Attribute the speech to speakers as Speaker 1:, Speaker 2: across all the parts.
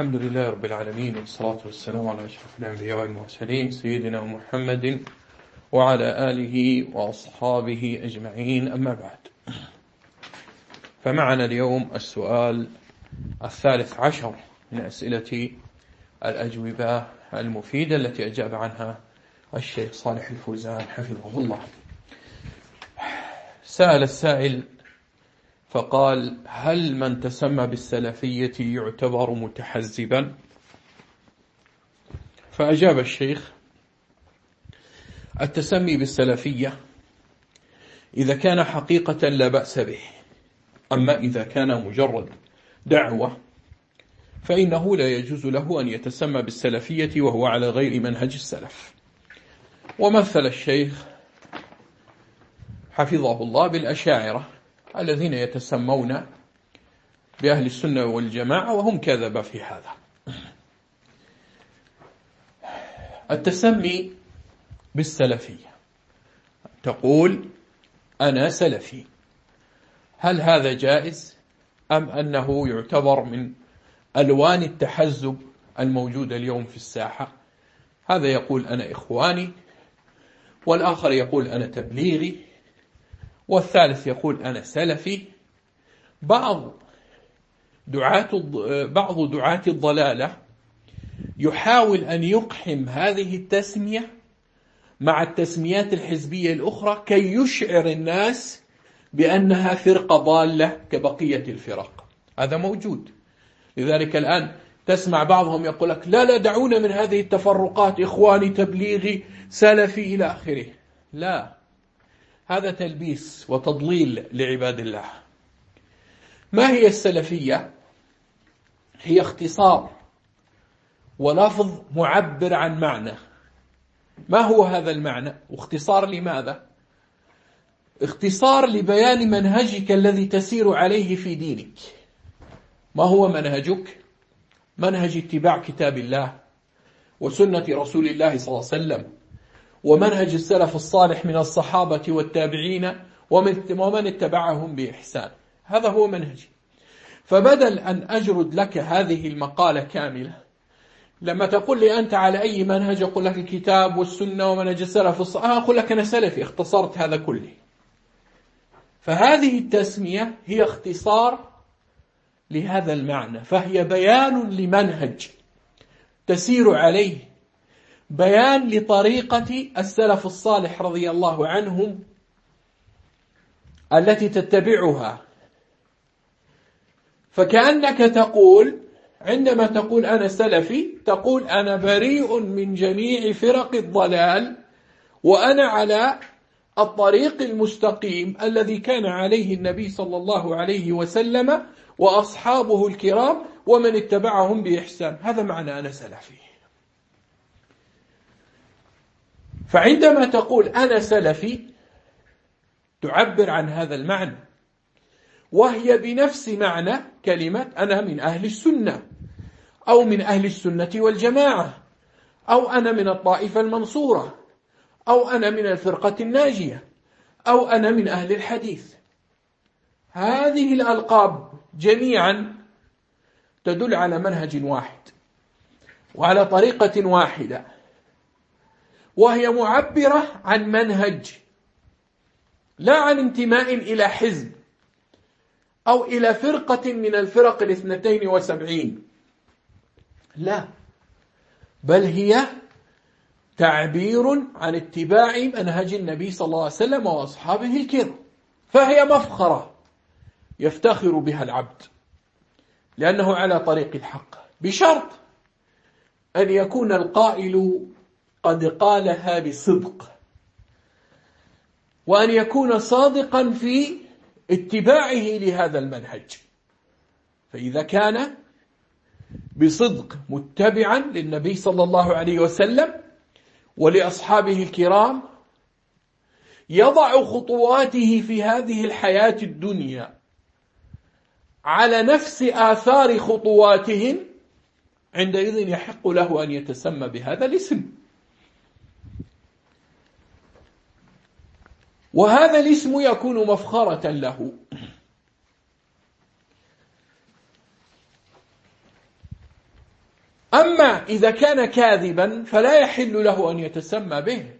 Speaker 1: الحمد لله رب العالمين والصلاة والسلام على أشرف الأنبياء والمرسلين سيدنا محمد وعلى آله وأصحابه أجمعين أما بعد. فمعنا اليوم السؤال الثالث عشر من أسئلة الأجوبة المفيدة التي أجاب عنها الشيخ صالح الفوزان حفظه الله. سأل السائل فقال هل من تسمى بالسلفية يعتبر متحزبا؟ فأجاب الشيخ التسمي بالسلفية إذا كان حقيقة لا بأس به أما إذا كان مجرد دعوة فإنه لا يجوز له أن يتسمى بالسلفية وهو على غير منهج السلف. ومثل الشيخ حفظه الله بالأشاعرة الذين يتسمون بأهل السنة والجماعة وهم كذب في هذا. التسمي بالسلفية. تقول أنا سلفي. هل هذا جائز أم أنه يعتبر من ألوان التحزب الموجودة اليوم في الساحة؟ هذا يقول أنا إخواني والآخر يقول أنا تبليغي. والثالث يقول أنا سلفي. بعض دعاة بعض دعاة الضلالة يحاول أن يقحم هذه التسمية مع التسميات الحزبية الأخرى كي يشعر الناس بأنها فرقة ضالة كبقية الفرق. هذا موجود. لذلك الآن تسمع بعضهم يقول لك لا لا دعونا من هذه التفرقات إخواني تبليغي سلفي إلى آخره. لا. هذا تلبيس وتضليل لعباد الله. ما هي السلفية؟ هي اختصار ولفظ معبر عن معنى. ما هو هذا المعنى؟ واختصار لماذا؟ اختصار لبيان منهجك الذي تسير عليه في دينك. ما هو منهجك؟ منهج اتباع كتاب الله وسنة رسول الله صلى الله عليه وسلم. ومنهج السلف الصالح من الصحابة والتابعين ومن اتبعهم بإحسان. هذا هو منهجي. فبدل أن أجرد لك هذه المقالة كاملة لما تقول لي أنت على أي منهج أقول لك الكتاب والسنة ومنهج السلف الصالح أقول لك أنا سلفي اختصرت هذا كله. فهذه التسمية هي اختصار لهذا المعنى فهي بيان لمنهج تسير عليه بيان لطريقة السلف الصالح رضي الله عنهم التي تتبعها. فكأنك تقول عندما تقول أنا سلفي تقول أنا بريء من جميع فرق الضلال وأنا على الطريق المستقيم الذي كان عليه النبي صلى الله عليه وسلم وأصحابه الكرام ومن اتبعهم بإحسان. هذا معنى أنا سلفي. فعندما تقول أنا سلفي تعبر عن هذا المعنى. وهي بنفس معنى كلمة أنا من أهل السنة أو من أهل السنة والجماعة أو أنا من الطائفة المنصورة أو أنا من الفرقة الناجية أو أنا من أهل الحديث. هذه الألقاب جميعا تدل على منهج واحد وعلى طريقة واحدة. وهي معبرة عن منهج لا عن انتماء إلى حزب أو إلى فرقة من الفرق الاثنتين وسبعين. لا بل هي تعبير عن اتباع منهج النبي صلى الله عليه وسلم وأصحابه الكرام فهي مفخرة يفتخر بها العبد لأنه على طريق الحق بشرط أن يكون القائل قد قالها بصدق. وأن يكون صادقا في اتباعه لهذا المنهج. فإذا كان بصدق متبعا للنبي صلى الله عليه وسلم ولأصحابه الكرام يضع خطواته في هذه الحياة الدنيا على نفس آثار خطواتهم عندئذ يحق له أن يتسمى بهذا الاسم. وهذا الاسم يكون مفخرة له. أما إذا كان كاذبا فلا يحل له أن يتسمى به.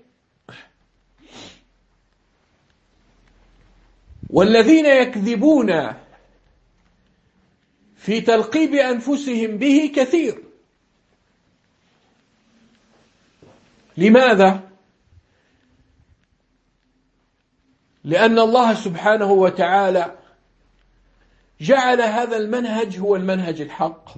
Speaker 1: والذين يكذبون في تلقيب أنفسهم به كثير. لماذا؟ لأن الله سبحانه وتعالى جعل هذا المنهج هو المنهج الحق.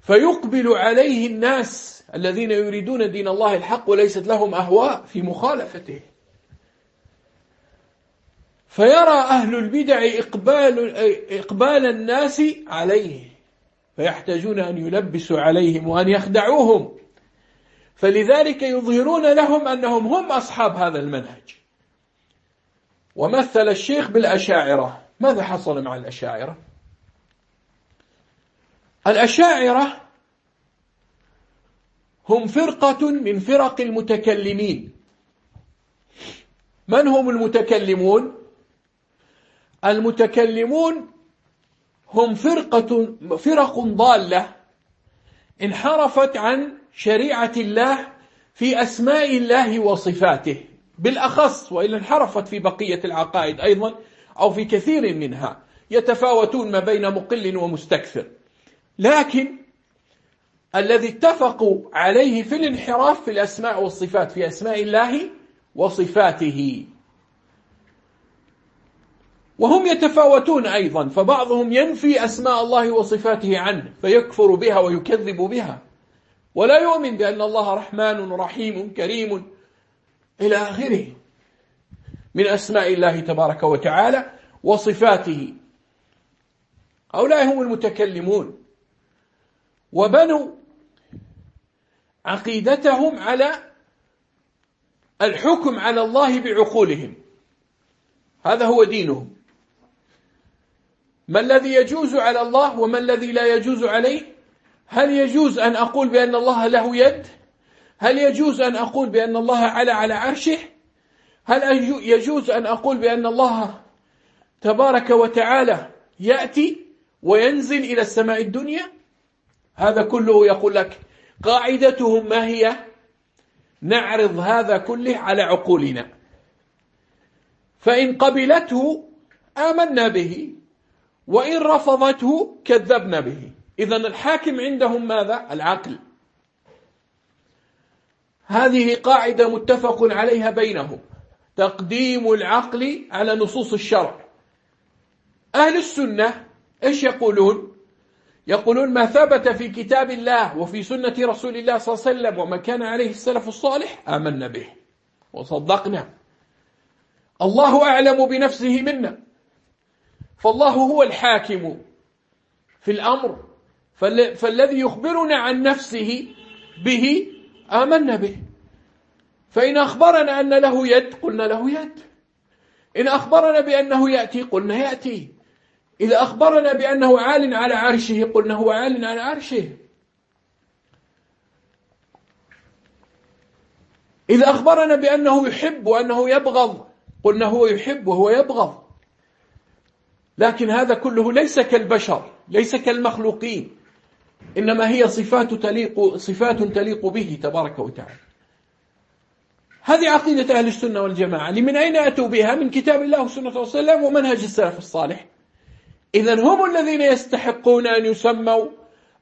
Speaker 1: فيقبل عليه الناس الذين يريدون دين الله الحق وليست لهم أهواء في مخالفته. فيرى أهل البدع إقبال, إقبال الناس عليه. فيحتاجون أن يلبسوا عليهم وأن يخدعوهم. فلذلك يظهرون لهم أنهم هم أصحاب هذا المنهج. ومثل الشيخ بالأشاعرة. ماذا حصل مع الأشاعرة؟ الأشاعرة هم فرقة من فرق المتكلمين. من هم المتكلمون؟ المتكلمون هم فرقة فرق ضالة انحرفت عن شريعة الله في أسماء الله وصفاته بالأخص وإلا انحرفت في بقية العقائد أيضا أو في كثير منها يتفاوتون ما بين مقل ومستكثر. لكن الذي اتفقوا عليه في الانحراف في الأسماء والصفات في أسماء الله وصفاته. وهم يتفاوتون أيضا فبعضهم ينفي أسماء الله وصفاته عنه فيكفر بها ويكذب بها. ولا يؤمن بأن الله رحمن رحيم كريم إلى آخره. من أسماء الله تبارك وتعالى وصفاته. هؤلاء هم المتكلمون. وبنوا عقيدتهم على الحكم على الله بعقولهم. هذا هو دينهم. ما الذي يجوز على الله وما الذي لا يجوز عليه؟ هل يجوز أن أقول بأن الله له يد؟ هل يجوز أن أقول بأن الله على على عرشه؟ هل يجوز أن أقول بأن الله تبارك وتعالى يأتي وينزل إلى السماء الدنيا؟ هذا كله يقول لك قاعدتهم ما هي؟ نعرض هذا كله على عقولنا. فإن قبلته آمنا به. وإن رفضته كذبنا به. إذا الحاكم عندهم ماذا؟ العقل. هذه قاعدة متفق عليها بينهم. تقديم العقل على نصوص الشرع. أهل السنة إيش يقولون؟ يقولون ما ثبت في كتاب الله وفي سنة رسول الله صلى الله عليه وسلم وما كان عليه السلف الصالح آمنا به. وصدقنا. الله أعلم بنفسه منا. فالله هو الحاكم في الأمر. فالذي يخبرنا عن نفسه به آمنا به. فإن أخبرنا أن له يد قلنا له يد. إن أخبرنا بأنه يأتي قلنا يأتي. إذا أخبرنا بأنه عال على عرشه قلنا هو عال على عرشه. إذا أخبرنا بأنه يحب وأنه يبغض قلنا هو يحب وهو يبغض. لكن هذا كله ليس كالبشر ليس كالمخلوقين. إنما هي صفات تليق صفات تليق به تبارك وتعالى. هذه عقيدة أهل السنة والجماعة. من أين أتوا بها؟ من كتاب الله وسنة الله ومنهج السلف الصالح. إذا هم الذين يستحقون أن يسموا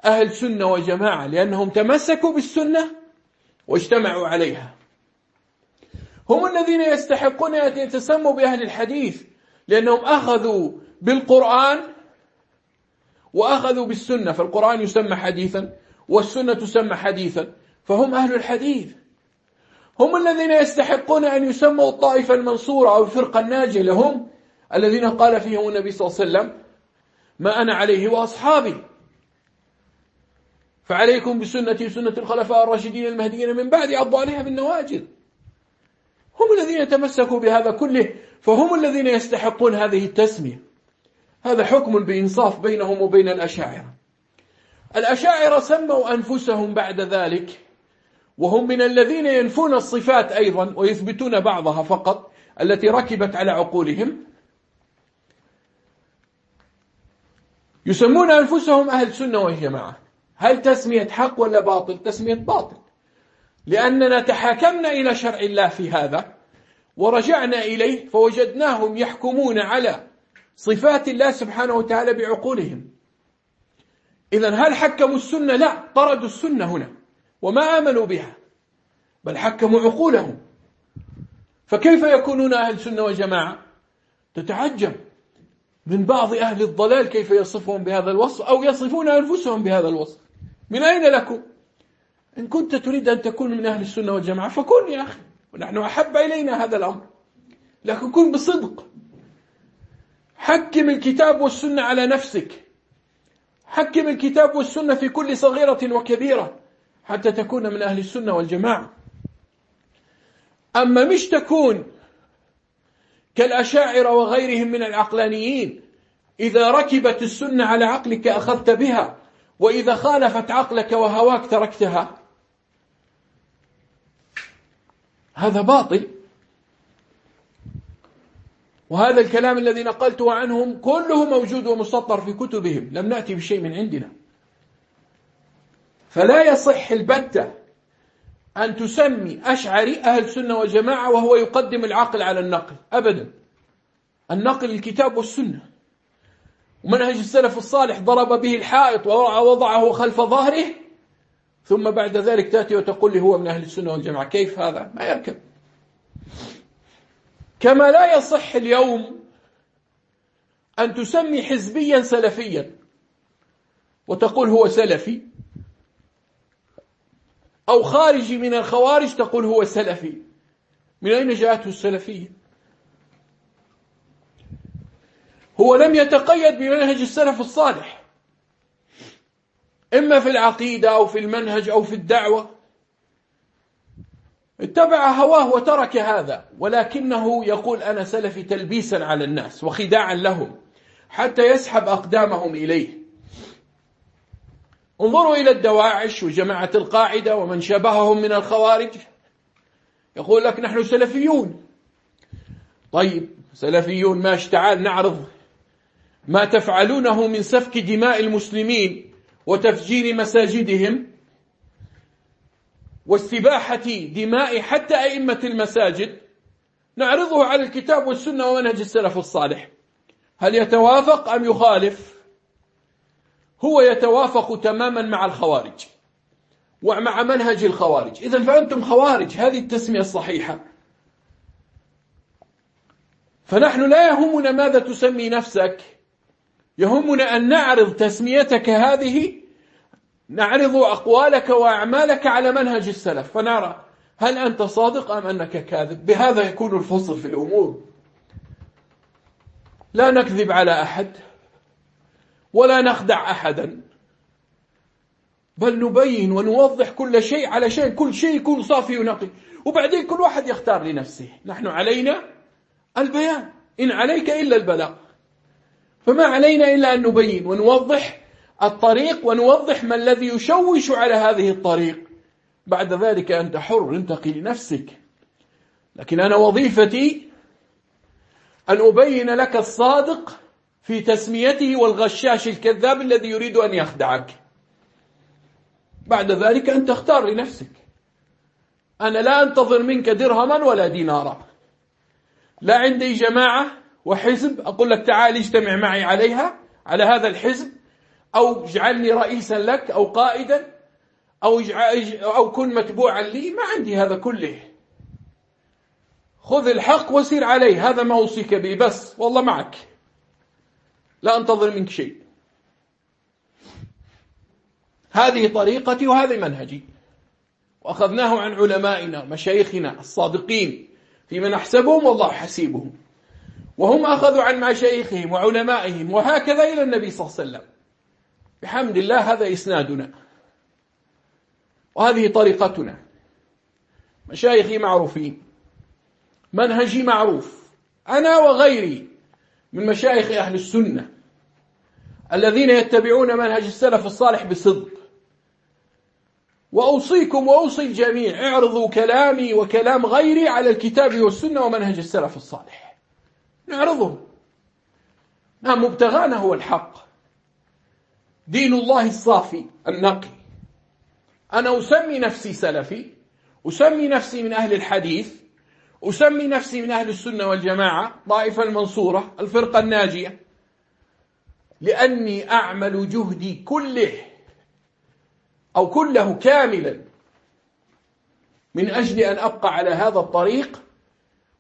Speaker 1: أهل سنة وجماعة لأنهم تمسكوا بالسنة واجتمعوا عليها. هم الذين يستحقون أن يتسموا بأهل الحديث لأنهم أخذوا بالقرآن وأخذوا بالسنة فالقرآن يسمى حديثا والسنة تسمى حديثا فهم أهل الحديث. هم الذين يستحقون أن يسموا الطائفة المنصورة أو الفرقة الناجية لهم الذين قال فيهم النبي صلى الله عليه وسلم ما أنا عليه وأصحابي. فعليكم بسنتي وسنة الخلفاء الراشدين المهديين من بعد عضوا عليها بالنواجذ. هم الذين تمسكوا بهذا كله فهم الذين يستحقون هذه التسمية. هذا حكم بإنصاف بينهم وبين الأشاعرة. الأشاعرة سموا أنفسهم بعد ذلك وهم من الذين ينفون الصفات أيضا ويثبتون بعضها فقط التي ركبت على عقولهم. يسمون أنفسهم أهل سنة والجماعة. هل تسمية حق ولا باطل؟ تسمية باطل. لأننا تحاكمنا إلى شرع الله في هذا ورجعنا إليه فوجدناهم يحكمون على صفات الله سبحانه وتعالى بعقولهم. إذا هل حكموا السنة؟ لا طردوا السنة هنا وما آمنوا بها بل حكموا عقولهم. فكيف يكونون أهل سنة وجماعة؟ تتعجب. من بعض أهل الضلال كيف يصفهم بهذا الوصف أو يصفون أنفسهم بهذا الوصف. من أين لكم؟ إن كنت تريد أن تكون من أهل السنة والجماعة فكن يا أخي. ونحن أحب إلينا هذا الأمر. لكن كن بصدق. حكم الكتاب والسنة على نفسك. حكم الكتاب والسنة في كل صغيرة وكبيرة حتى تكون من أهل السنة والجماعة. أما مش تكون كالأشاعرة وغيرهم من العقلانيين إذا ركبت السنة على عقلك أخذت بها وإذا خالفت عقلك وهواك تركتها. هذا باطل. وهذا الكلام الذي نقلته عنهم كله موجود ومسطر في كتبهم. لم نأتي بشيء من عندنا. فلا يصح البتة أن تسمي أشعري أهل سنة والجماعة وهو يقدم العقل على النقل. أبدا. النقل الكتاب والسنة. ومنهج السلف الصالح ضرب به الحائط ووضعه خلف ظهره ثم بعد ذلك تأتي وتقول لي هو من أهل السنة والجماعة. كيف هذا؟ ما يركب. كما لا يصح اليوم أن تسمي حزبيا سلفيا. وتقول هو سلفي. أو خارجي من الخوارج تقول هو سلفي. من أين جاءته السلفية؟ هو لم يتقيد بمنهج السلف الصالح. إما في العقيدة أو في المنهج أو في الدعوة. اتبع هواه وترك هذا. ولكنه يقول أنا سلفي تلبيسا على الناس وخداعا لهم حتى يسحب أقدامهم إليه. انظروا إلى الدواعش وجماعة القاعدة ومن شبههم من الخوارج. يقول لك نحن سلفيون. طيب سلفيون ماشي تعال نعرض ما تفعلونه من سفك دماء المسلمين وتفجير مساجدهم. واستباحة دماء حتى أئمة المساجد. نعرضه على الكتاب والسنة ومنهج السلف الصالح. هل يتوافق أم يخالف؟ هو يتوافق تماما مع الخوارج ومع منهج الخوارج. إذا فأنتم خوارج هذه التسمية الصحيحة. فنحن لا يهمنا ماذا تسمي نفسك. يهمنا أن نعرض تسميتك هذه نعرض أقوالك وأعمالك على منهج السلف فنرى هل أنت صادق أم أنك كاذب؟ بهذا يكون الفصل في الأمور. لا نكذب على أحد ولا نخدع أحدا بل نبين ونوضح كل شيء علشان كل شيء يكون صافي ونقي. وبعدين كل واحد يختار لنفسه. نحن علينا البيان إن عليك إلا البلاغ. فما علينا إلا أن نبين ونوضح الطريق ونوضح ما الذي يشوش على هذه الطريق. بعد ذلك أنت حر انتقي لنفسك. لكن أنا وظيفتي أن أبين لك الصادق في تسميته والغشاش الكذاب الذي يريد أن يخدعك. بعد ذلك أن تختار لنفسك. أنا لا أنتظر منك درهما ولا دينارا. لا عندي جماعة وحزب. أقول لك تعال اجتمع معي عليها على هذا الحزب. أو اجعلني رئيسا لك أو قائدا أو, أو كن متبوعا لي ما عندي هذا كله. خذ الحق وسير عليه هذا ما أوصيك به بس والله معك. لا أنتظر منك شيء. هذه طريقتي وهذه منهجي. وأخذناه عن علمائنا مشايخنا الصادقين في من أحسبهم والله حسيبهم. وهم أخذوا عن مشايخهم وعلمائهم وهكذا إلى النبي صلى الله عليه وسلم. بحمد الله هذا إسنادنا. وهذه طريقتنا. مشايخي معروفين. منهجي معروف. أنا وغيري من مشايخ أهل السنة. الذين يتبعون منهج السلف الصالح بصدق. وأوصيكم وأوصي الجميع اعرضوا كلامي وكلام غيري على الكتاب والسنة ومنهج السلف الصالح. نعرضه نعم مبتغانا هو الحق. دين الله الصافي النقي. أنا أسمي نفسي سلفي أسمي نفسي من أهل الحديث أسمي نفسي من أهل السنة والجماعة طائفة المنصورة الفرقة الناجية. لأني أعمل جهدي كله أو كله كاملا من أجل أن أبقى على هذا الطريق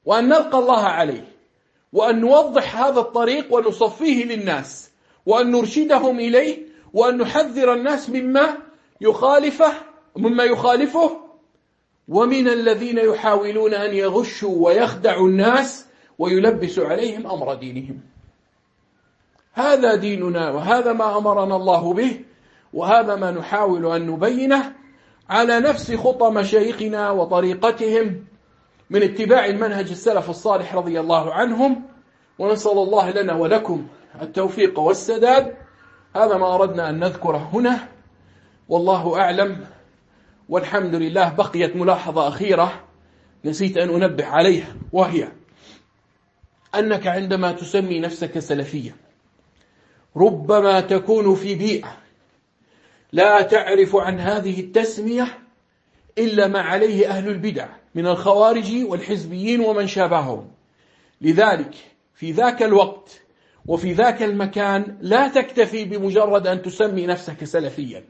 Speaker 1: وأن نلقى الله عليه وأن نوضح هذا الطريق ونصفيه للناس وأن نرشدهم إليه وأن نحذر الناس مما يخالفه مما يخالفه. ومن الذين يحاولون أن يغشوا ويخدعوا الناس ويلبسوا عليهم أمر دينهم. هذا ديننا وهذا ما أمرنا الله به وهذا ما نحاول أن نبينه على نفس خطى مشايخنا وطريقتهم من اتباع المنهج السلف الصالح رضي الله عنهم. ونسأل الله لنا ولكم التوفيق والسداد. هذا ما أردنا أن نذكره هنا. والله أعلم. والحمد لله بقيت ملاحظة أخيرة نسيت أن أنبه عليها وهي أنك عندما تسمي نفسك سلفيا ربما تكون في بيئة لا تعرف عن هذه التسمية إلا ما عليه أهل البدع من الخوارج والحزبيين ومن شابههم. لذلك في ذاك الوقت وفي ذاك المكان لا تكتفي بمجرد أن تسمي نفسك سلفيا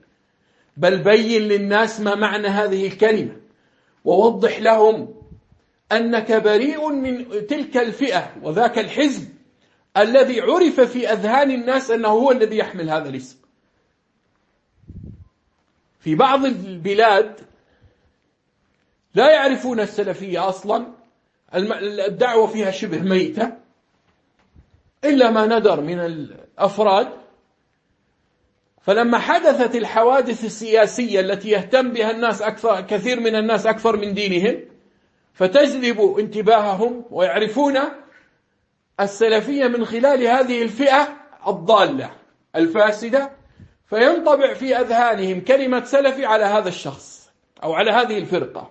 Speaker 1: بل بين للناس ما معنى هذه الكلمة ووضح لهم أنك بريء من تلك الفئة وذاك الحزب الذي عرف في أذهان الناس أنه هو الذي يحمل هذا الاسم. في بعض البلاد لا يعرفون السلفية أصلا الدعوة فيها شبه ميتة إلا ما ندر من الأفراد. فلما حدثت الحوادث السياسية التي يهتم بها الناس أكثر كثير من الناس أكثر من دينهم فتجلب انتباههم ويعرفون السلفية من خلال هذه الفئة الضالة الفاسدة. فينطبع في أذهانهم كلمة سلفي على هذا الشخص أو على هذه الفرقة.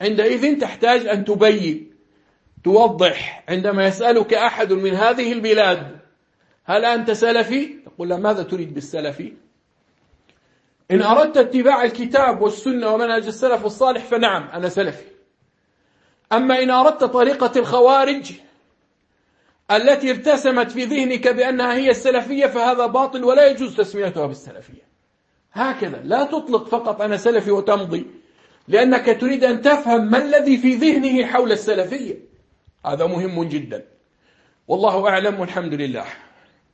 Speaker 1: عندئذ تحتاج أن تبين توضح عندما يسألك أحد من هذه البلاد هل أنت سلفي؟ تقول له ماذا تريد بالسلفي؟ إن أردت اتباع الكتاب والسنة ومنهج السلف الصالح فنعم أنا سلفي أما إن أردت طريقة الخوارج التي ارتسمت في ذهنك بأنها هي السلفية فهذا باطل ولا يجوز تسميتها بالسلفية هكذا لا تطلق فقط أنا سلفي وتمضي لأنك تريد أن تفهم ما الذي في ذهنه حول السلفية هذا مهم جدا. والله أعلم والحمد لله.